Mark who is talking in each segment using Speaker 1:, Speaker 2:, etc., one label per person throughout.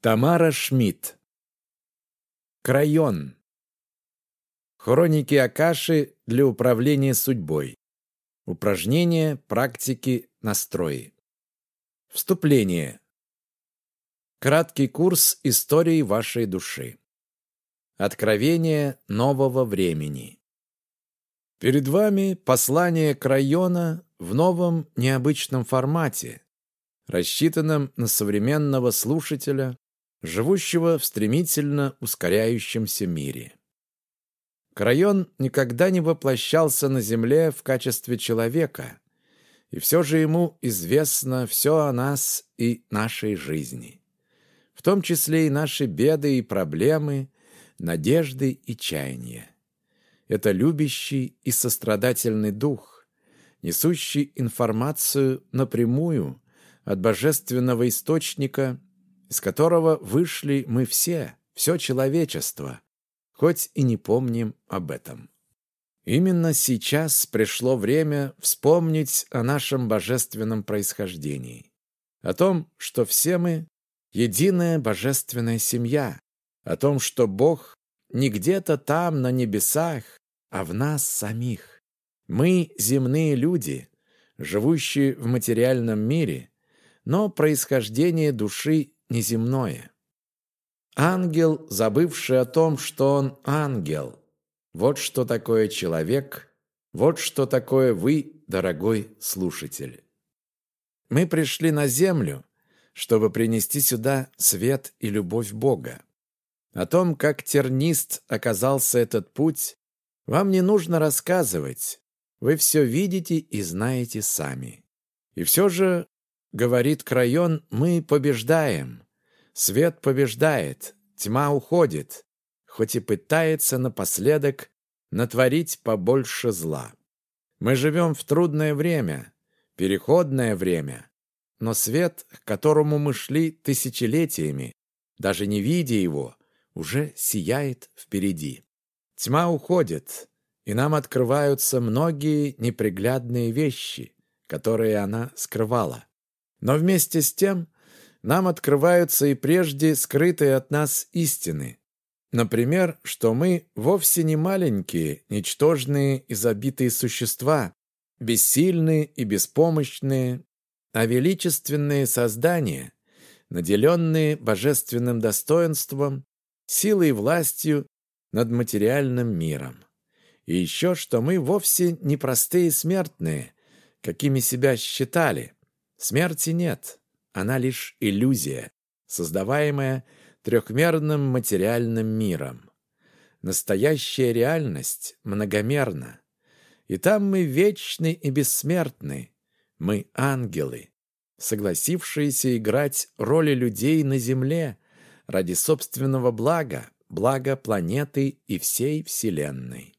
Speaker 1: Тамара Шмидт. Крайон. Хроники Акаши для управления судьбой. Упражнения, практики, настрои. Вступление. Краткий курс истории вашей души. Откровение нового времени. Перед вами послание Крайона в новом необычном формате, рассчитанном на современного слушателя, живущего в стремительно ускоряющемся мире. Крайон никогда не воплощался на Земле в качестве человека, и все же ему известно все о нас и нашей жизни, в том числе и наши беды и проблемы, надежды и чаяния. Это любящий и сострадательный дух, несущий информацию напрямую от божественного источника из которого вышли мы все, все человечество, хоть и не помним об этом. Именно сейчас пришло время вспомнить о нашем божественном происхождении, о том, что все мы — единая божественная семья, о том, что Бог не где-то там, на небесах, а в нас самих. Мы — земные люди, живущие в материальном мире, но происхождение души неземное. Ангел, забывший о том, что он ангел. Вот что такое человек, вот что такое вы, дорогой слушатель. Мы пришли на землю, чтобы принести сюда свет и любовь Бога. О том, как тернист оказался этот путь, вам не нужно рассказывать. Вы все видите и знаете сами. И все же Говорит Крайон, мы побеждаем. Свет побеждает, тьма уходит, хоть и пытается напоследок натворить побольше зла. Мы живем в трудное время, переходное время, но свет, к которому мы шли тысячелетиями, даже не видя его, уже сияет впереди. Тьма уходит, и нам открываются многие неприглядные вещи, которые она скрывала. Но вместе с тем нам открываются и прежде скрытые от нас истины. Например, что мы вовсе не маленькие, ничтожные и забитые существа, бессильные и беспомощные, а величественные создания, наделенные божественным достоинством, силой и властью над материальным миром. И еще, что мы вовсе не простые смертные, какими себя считали – Смерти нет, она лишь иллюзия, создаваемая трехмерным материальным миром. Настоящая реальность многомерна. И там мы вечны и бессмертны. Мы ангелы, согласившиеся играть роли людей на земле ради собственного блага, блага планеты и всей Вселенной.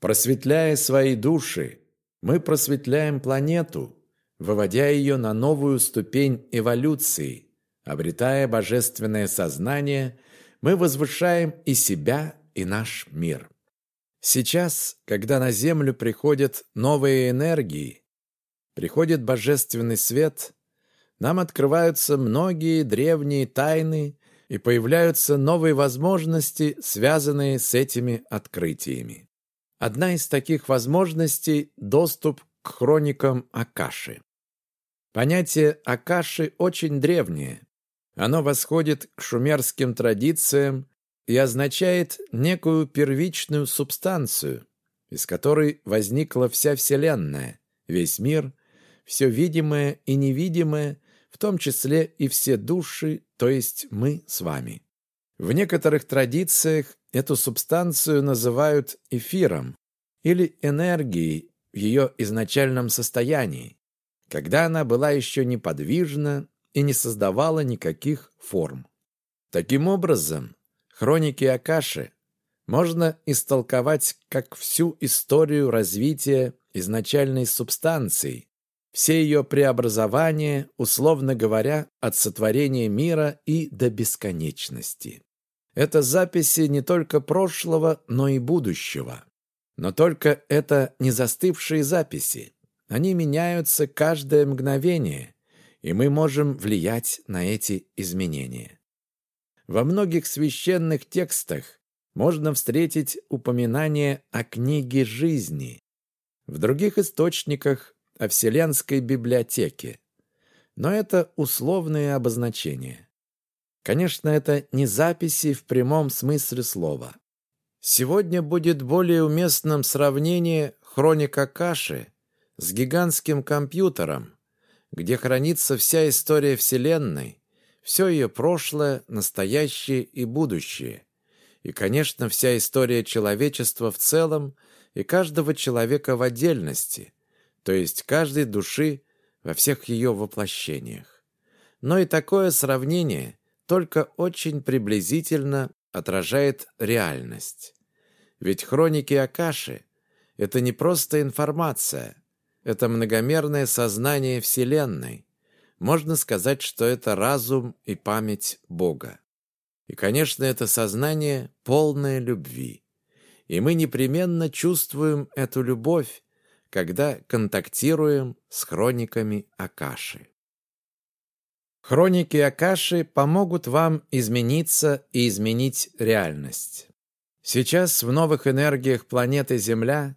Speaker 1: Просветляя свои души, мы просветляем планету, выводя ее на новую ступень эволюции. Обретая божественное сознание, мы возвышаем и себя, и наш мир. Сейчас, когда на Землю приходят новые энергии, приходит божественный свет, нам открываются многие древние тайны и появляются новые возможности, связанные с этими открытиями. Одна из таких возможностей – доступ к хроникам Акаши. Понятие Акаши очень древнее. Оно восходит к шумерским традициям и означает некую первичную субстанцию, из которой возникла вся Вселенная, весь мир, все видимое и невидимое, в том числе и все души, то есть мы с вами. В некоторых традициях эту субстанцию называют эфиром или энергией в ее изначальном состоянии когда она была еще неподвижна и не создавала никаких форм. Таким образом, хроники Акаши можно истолковать как всю историю развития изначальной субстанции, все ее преобразования, условно говоря, от сотворения мира и до бесконечности. Это записи не только прошлого, но и будущего. Но только это не застывшие записи. Они меняются каждое мгновение, и мы можем влиять на эти изменения. Во многих священных текстах можно встретить упоминание о книге жизни, в других источниках о Вселенской библиотеке. Но это условные обозначения. Конечно, это не записи в прямом смысле слова. Сегодня будет более уместным сравнение хроника Каши с гигантским компьютером, где хранится вся история Вселенной, все ее прошлое, настоящее и будущее. И, конечно, вся история человечества в целом и каждого человека в отдельности, то есть каждой души во всех ее воплощениях. Но и такое сравнение только очень приблизительно отражает реальность. Ведь хроники Акаши — это не просто информация, это многомерное сознание Вселенной. Можно сказать, что это разум и память Бога. И, конечно, это сознание полное любви. И мы непременно чувствуем эту любовь, когда контактируем с хрониками Акаши. Хроники Акаши помогут вам измениться и изменить реальность. Сейчас в новых энергиях планеты Земля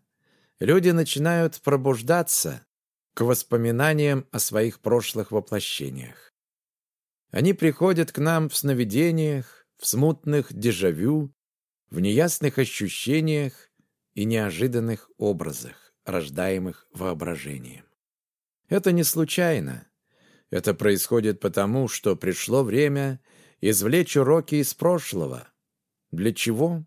Speaker 1: люди начинают пробуждаться к воспоминаниям о своих прошлых воплощениях. Они приходят к нам в сновидениях, в смутных дежавю, в неясных ощущениях и неожиданных образах, рождаемых воображением. Это не случайно. Это происходит потому, что пришло время извлечь уроки из прошлого. Для чего?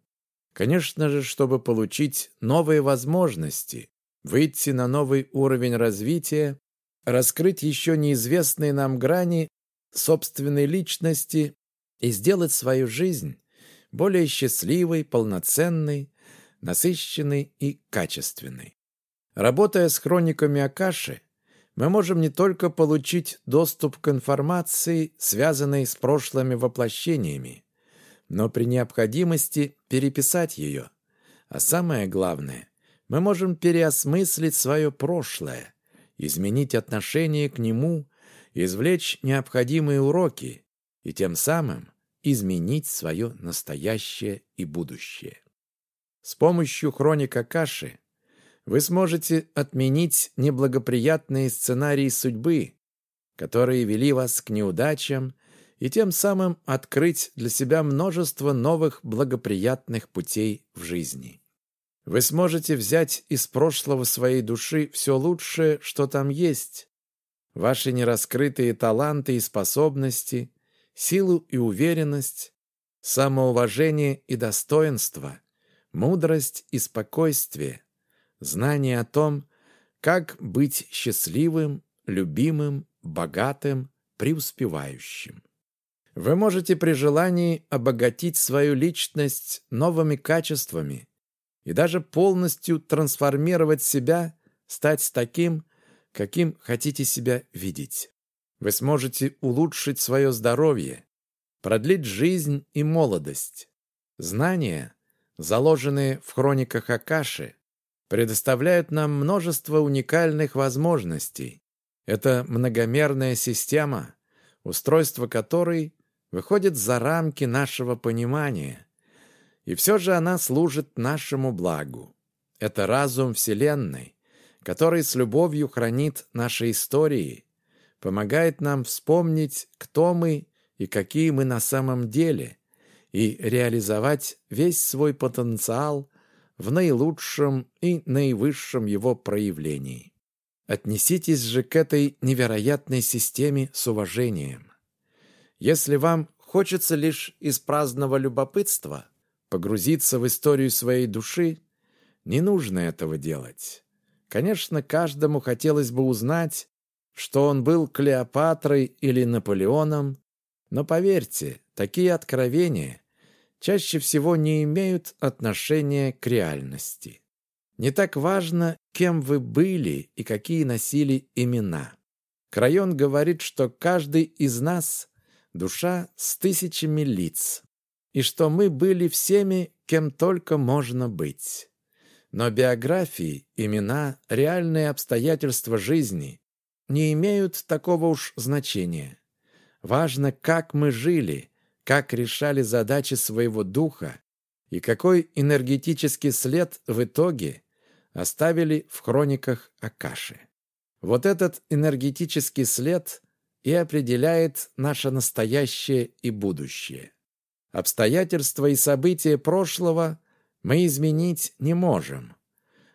Speaker 1: Конечно же, чтобы получить новые возможности, выйти на новый уровень развития, раскрыть еще неизвестные нам грани собственной личности и сделать свою жизнь более счастливой, полноценной, насыщенной и качественной. Работая с хрониками Акаши, мы можем не только получить доступ к информации, связанной с прошлыми воплощениями, но при необходимости переписать ее. А самое главное, мы можем переосмыслить свое прошлое, изменить отношение к нему, извлечь необходимые уроки и тем самым изменить свое настоящее и будущее. С помощью хроника Каши вы сможете отменить неблагоприятные сценарии судьбы, которые вели вас к неудачам и тем самым открыть для себя множество новых благоприятных путей в жизни. Вы сможете взять из прошлого своей души все лучшее, что там есть, ваши нераскрытые таланты и способности, силу и уверенность, самоуважение и достоинство, мудрость и спокойствие, знание о том, как быть счастливым, любимым, богатым, преуспевающим. Вы можете при желании обогатить свою личность новыми качествами и даже полностью трансформировать себя, стать таким, каким хотите себя видеть. Вы сможете улучшить свое здоровье, продлить жизнь и молодость. Знания, заложенные в хрониках Акаши, предоставляют нам множество уникальных возможностей. Это многомерная система, устройство которой выходит за рамки нашего понимания. И все же она служит нашему благу. Это разум Вселенной, который с любовью хранит наши истории, помогает нам вспомнить, кто мы и какие мы на самом деле, и реализовать весь свой потенциал в наилучшем и наивысшем его проявлении. Отнеситесь же к этой невероятной системе с уважением. Если вам хочется лишь из праздного любопытства погрузиться в историю своей души, не нужно этого делать. Конечно, каждому хотелось бы узнать, что он был Клеопатрой или Наполеоном, но поверьте, такие откровения чаще всего не имеют отношения к реальности. Не так важно, кем вы были и какие носили имена. Крайон говорит, что каждый из нас душа с тысячами лиц, и что мы были всеми, кем только можно быть. Но биографии, имена, реальные обстоятельства жизни не имеют такого уж значения. Важно, как мы жили, как решали задачи своего духа и какой энергетический след в итоге оставили в хрониках Акаши. Вот этот энергетический след и определяет наше настоящее и будущее. Обстоятельства и события прошлого мы изменить не можем,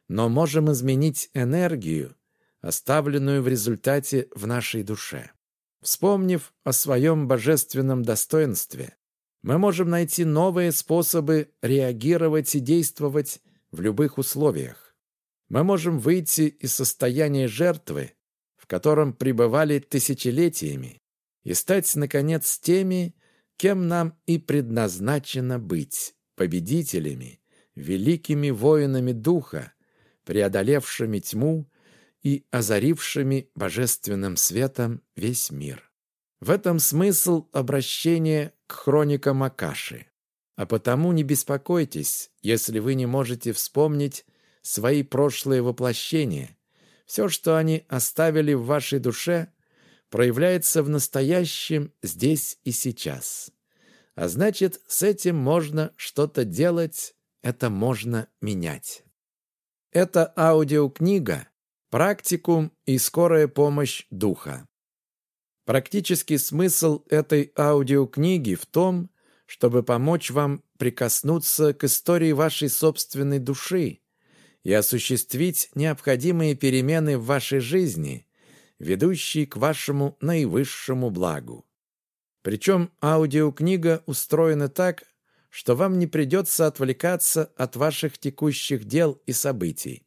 Speaker 1: но можем изменить энергию, оставленную в результате в нашей душе. Вспомнив о своем божественном достоинстве, мы можем найти новые способы реагировать и действовать в любых условиях. Мы можем выйти из состояния жертвы, в котором пребывали тысячелетиями, и стать, наконец, теми, кем нам и предназначено быть, победителями, великими воинами духа, преодолевшими тьму и озарившими божественным светом весь мир. В этом смысл обращения к хроникам Акаши. А потому не беспокойтесь, если вы не можете вспомнить свои прошлые воплощения. Все, что они оставили в вашей душе, проявляется в настоящем здесь и сейчас. А значит, с этим можно что-то делать, это можно менять. Это аудиокнига Практикум и скорая помощь духа. Практический смысл этой аудиокниги в том, чтобы помочь вам прикоснуться к истории вашей собственной души и осуществить необходимые перемены в вашей жизни, ведущие к вашему наивысшему благу. Причем аудиокнига устроена так, что вам не придется отвлекаться от ваших текущих дел и событий.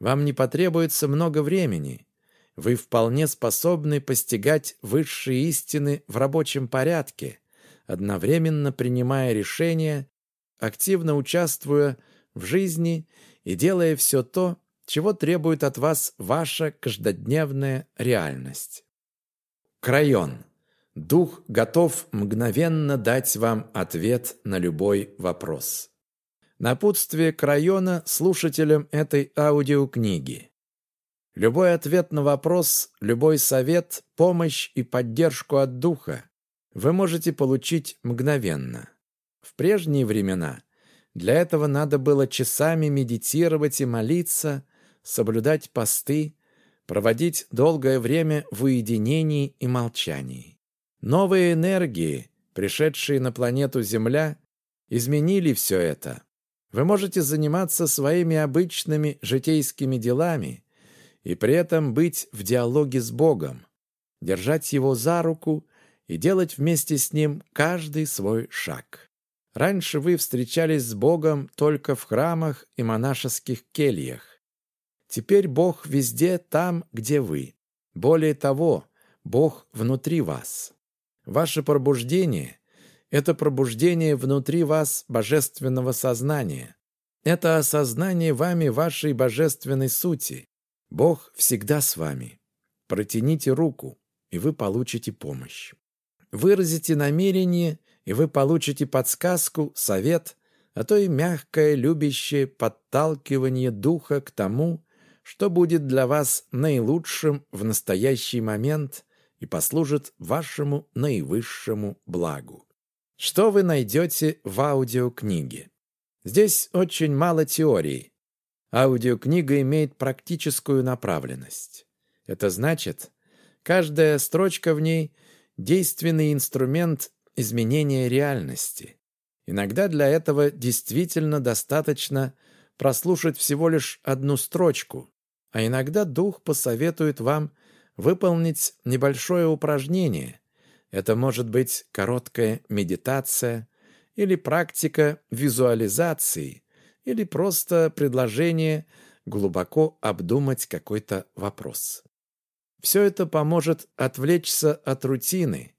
Speaker 1: Вам не потребуется много времени. Вы вполне способны постигать высшие истины в рабочем порядке, одновременно принимая решения, активно участвуя в жизни и делая все то, чего требует от вас ваша каждодневная реальность. Крайон. Дух готов мгновенно дать вам ответ на любой вопрос. Напутствие к района слушателям этой аудиокниги. Любой ответ на вопрос, любой совет, помощь и поддержку от духа вы можете получить мгновенно. В прежние времена для этого надо было часами медитировать и молиться, соблюдать посты, проводить долгое время в уединении и молчании. Новые энергии, пришедшие на планету Земля, изменили все это. Вы можете заниматься своими обычными житейскими делами и при этом быть в диалоге с Богом, держать Его за руку и делать вместе с Ним каждый свой шаг. Раньше вы встречались с Богом только в храмах и монашеских кельях. Теперь Бог везде там, где вы. Более того, Бог внутри вас. Ваше пробуждение это пробуждение внутри вас божественного сознания. Это осознание вами вашей божественной сути. Бог всегда с вами. Протяните руку, и вы получите помощь. Выразите намерение, и вы получите подсказку, совет, а то и мягкое, любящее подталкивание духа к тому, что будет для вас наилучшим в настоящий момент и послужит вашему наивысшему благу. Что вы найдете в аудиокниге? Здесь очень мало теории. Аудиокнига имеет практическую направленность. Это значит, каждая строчка в ней – действенный инструмент изменения реальности. Иногда для этого действительно достаточно прослушать всего лишь одну строчку, а иногда дух посоветует вам выполнить небольшое упражнение – это может быть короткая медитация или практика визуализации, или просто предложение глубоко обдумать какой-то вопрос. Все это поможет отвлечься от рутины,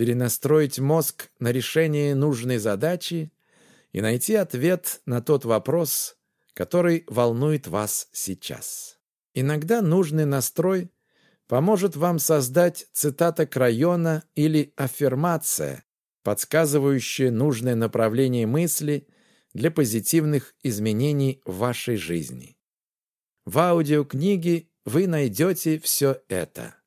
Speaker 1: перенастроить мозг на решение нужной задачи и найти ответ на тот вопрос, который волнует вас сейчас. Иногда нужный настрой поможет вам создать цитата района или аффирмация, подсказывающая нужное направление мысли для позитивных изменений в вашей жизни. В аудиокниге вы найдете все это.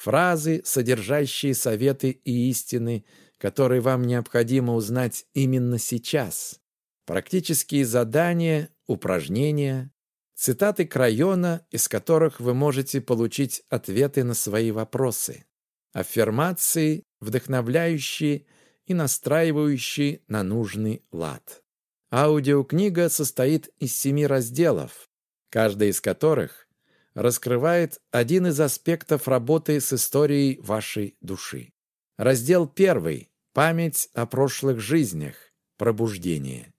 Speaker 1: Фразы, содержащие советы и истины, который вам необходимо узнать именно сейчас. Практические задания, упражнения, цитаты Крайона, из которых вы можете получить ответы на свои вопросы, аффирмации, вдохновляющие и настраивающие на нужный лад. Аудиокнига состоит из семи разделов, каждый из которых раскрывает один из аспектов работы с историей вашей души. Раздел первый – память о прошлых жизнях, пробуждение.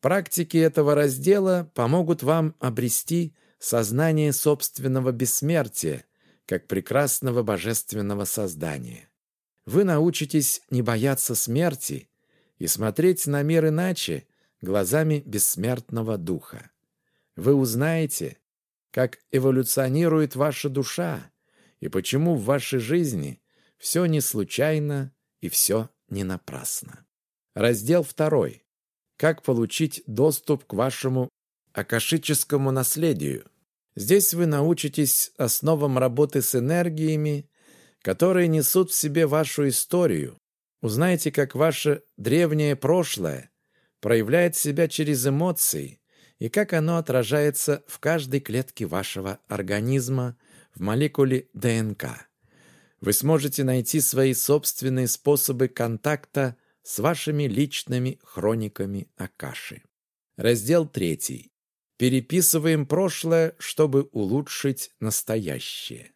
Speaker 1: Практики этого раздела помогут вам обрести сознание собственного бессмертия, как прекрасного божественного создания. Вы научитесь не бояться смерти и смотреть на мир иначе, глазами бессмертного духа. Вы узнаете, как эволюционирует ваша душа и почему в вашей жизни все не случайно и все не напрасно. Раздел второй. Как получить доступ к вашему акашическому наследию. Здесь вы научитесь основам работы с энергиями, которые несут в себе вашу историю. Узнаете, как ваше древнее прошлое проявляет себя через эмоции, и как оно отражается в каждой клетке вашего организма в молекуле ДНК. Вы сможете найти свои собственные способы контакта с вашими личными хрониками Акаши. Раздел 3. Переписываем прошлое, чтобы улучшить настоящее.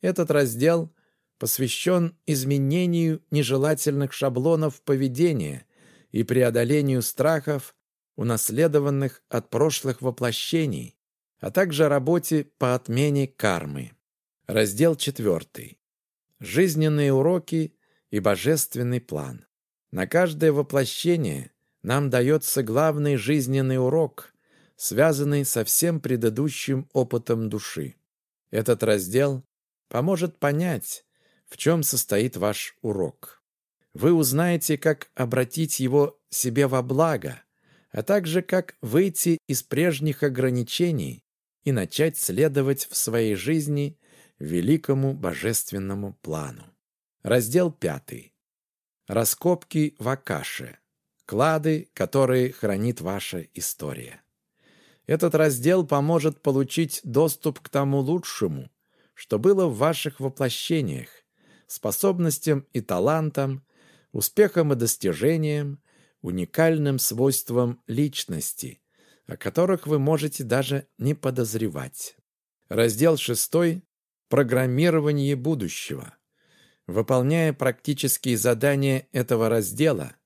Speaker 1: Этот раздел посвящен изменению нежелательных шаблонов поведения и преодолению страхов, унаследованных от прошлых воплощений, а также работе по отмене кармы. Раздел 4. Жизненные уроки и божественный план. На каждое воплощение нам дается главный жизненный урок, связанный со всем предыдущим опытом души. Этот раздел поможет понять, в чем состоит ваш урок. Вы узнаете, как обратить его себе во благо, а также как выйти из прежних ограничений и начать следовать в своей жизни великому божественному плану. Раздел 5. Раскопки в Акаше. Клады, которые хранит ваша история. Этот раздел поможет получить доступ к тому лучшему, что было в ваших воплощениях, способностям и талантам, успехам и достижениям, уникальным свойствам личности, о которых вы можете даже не подозревать. Раздел 6. Программирование будущего. Выполняя практические задания этого раздела,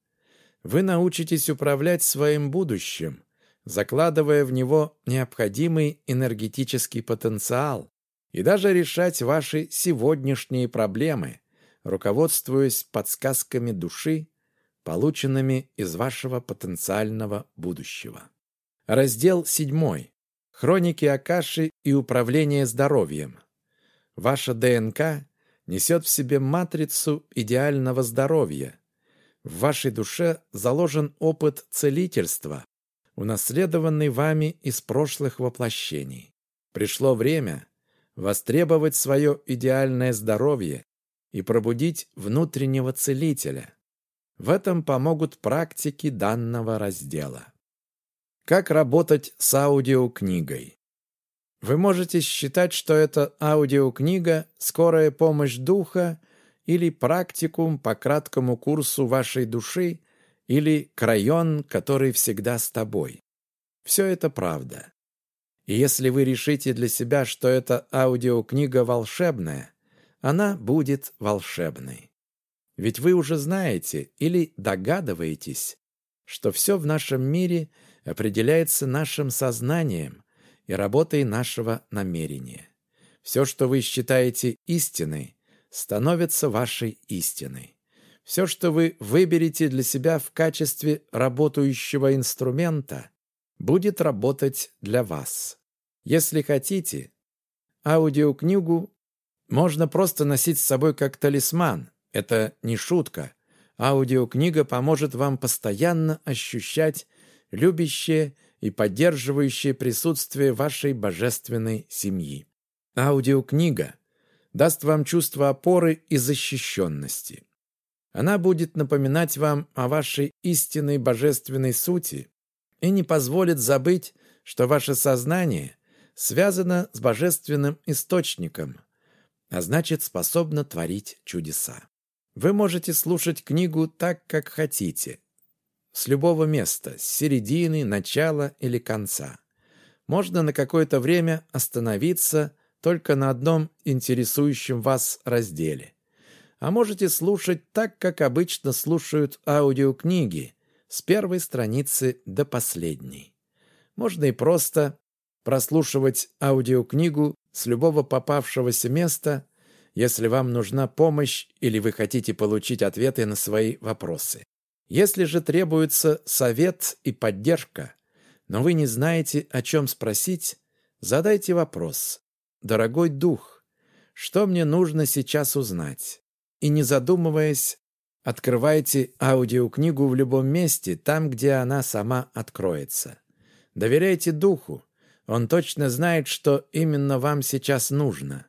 Speaker 1: вы научитесь управлять своим будущим, закладывая в него необходимый энергетический потенциал и даже решать ваши сегодняшние проблемы, руководствуясь подсказками души полученными из вашего потенциального будущего. Раздел 7. Хроники Акаши и управление здоровьем. Ваша ДНК несет в себе матрицу идеального здоровья. В вашей душе заложен опыт целительства, унаследованный вами из прошлых воплощений. Пришло время востребовать свое идеальное здоровье и пробудить внутреннего целителя. В этом помогут практики данного раздела. Как работать с аудиокнигой? Вы можете считать, что это аудиокнига «Скорая помощь духа» или практикум по краткому курсу вашей души или крайон, который всегда с тобой. Все это правда. И если вы решите для себя, что эта аудиокнига волшебная, она будет волшебной. Ведь вы уже знаете или догадываетесь, что все в нашем мире определяется нашим сознанием и работой нашего намерения. Все, что вы считаете истиной, становится вашей истиной. Все, что вы выберете для себя в качестве работающего инструмента, будет работать для вас. Если хотите, аудиокнигу можно просто носить с собой как талисман – это не шутка. Аудиокнига поможет вам постоянно ощущать любящее и поддерживающее присутствие вашей божественной семьи. Аудиокнига даст вам чувство опоры и защищенности. Она будет напоминать вам о вашей истинной божественной сути и не позволит забыть, что ваше сознание связано с божественным источником, а значит способно творить чудеса. Вы можете слушать книгу так, как хотите, с любого места, с середины, начала или конца. Можно на какое-то время остановиться только на одном интересующем вас разделе. А можете слушать так, как обычно слушают аудиокниги, с первой страницы до последней. Можно и просто прослушивать аудиокнигу с любого попавшегося места, если вам нужна помощь или вы хотите получить ответы на свои вопросы. Если же требуется совет и поддержка, но вы не знаете, о чем спросить, задайте вопрос. «Дорогой дух, что мне нужно сейчас узнать?» И не задумываясь, открывайте аудиокнигу в любом месте, там, где она сама откроется. Доверяйте духу, он точно знает, что именно вам сейчас нужно.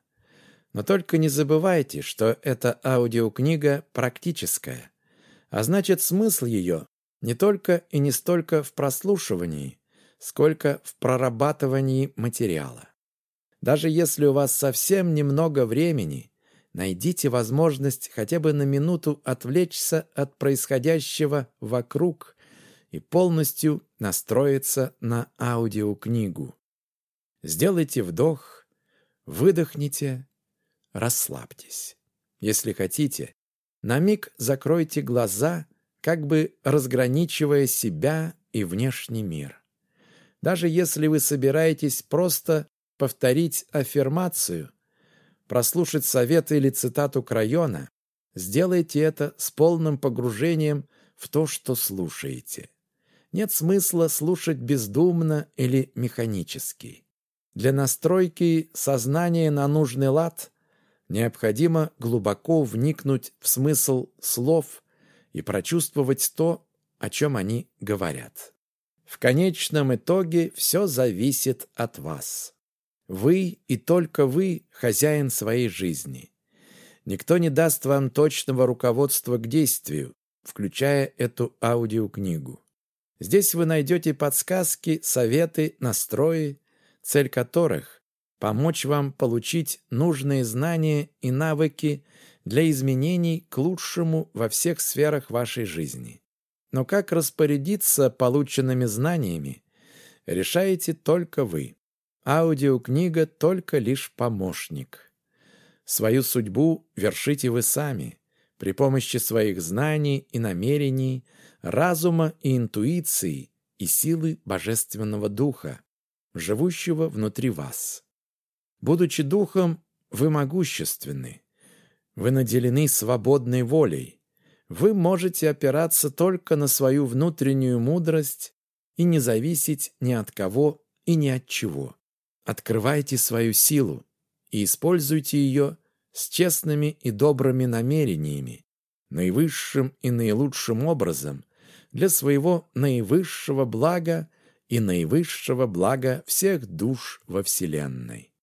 Speaker 1: Но только не забывайте, что эта аудиокнига практическая. А значит, смысл ее не только и не столько в прослушивании, сколько в прорабатывании материала. Даже если у вас совсем немного времени, найдите возможность хотя бы на минуту отвлечься от происходящего вокруг и полностью настроиться на аудиокнигу. Сделайте вдох, выдохните, расслабьтесь. Если хотите, на миг закройте глаза, как бы разграничивая себя и внешний мир. Даже если вы собираетесь просто повторить аффирмацию, прослушать совет или цитату Крайона, сделайте это с полным погружением в то, что слушаете. Нет смысла слушать бездумно или механически. Для настройки сознания на нужный лад необходимо глубоко вникнуть в смысл слов и прочувствовать то, о чем они говорят. В конечном итоге все зависит от вас. Вы и только вы хозяин своей жизни. Никто не даст вам точного руководства к действию, включая эту аудиокнигу. Здесь вы найдете подсказки, советы, настрои, цель которых – помочь вам получить нужные знания и навыки для изменений к лучшему во всех сферах вашей жизни. Но как распорядиться полученными знаниями, решаете только вы. Аудиокнига только лишь помощник. Свою судьбу вершите вы сами при помощи своих знаний и намерений, разума и интуиции и силы Божественного Духа, живущего внутри вас. Будучи Духом, вы могущественны. Вы наделены свободной волей. Вы можете опираться только на свою внутреннюю мудрость и не зависеть ни от кого и ни от чего. Открывайте свою силу и используйте ее с честными и добрыми намерениями, наивысшим и наилучшим образом для своего наивысшего блага и наивысшего блага всех душ во Вселенной.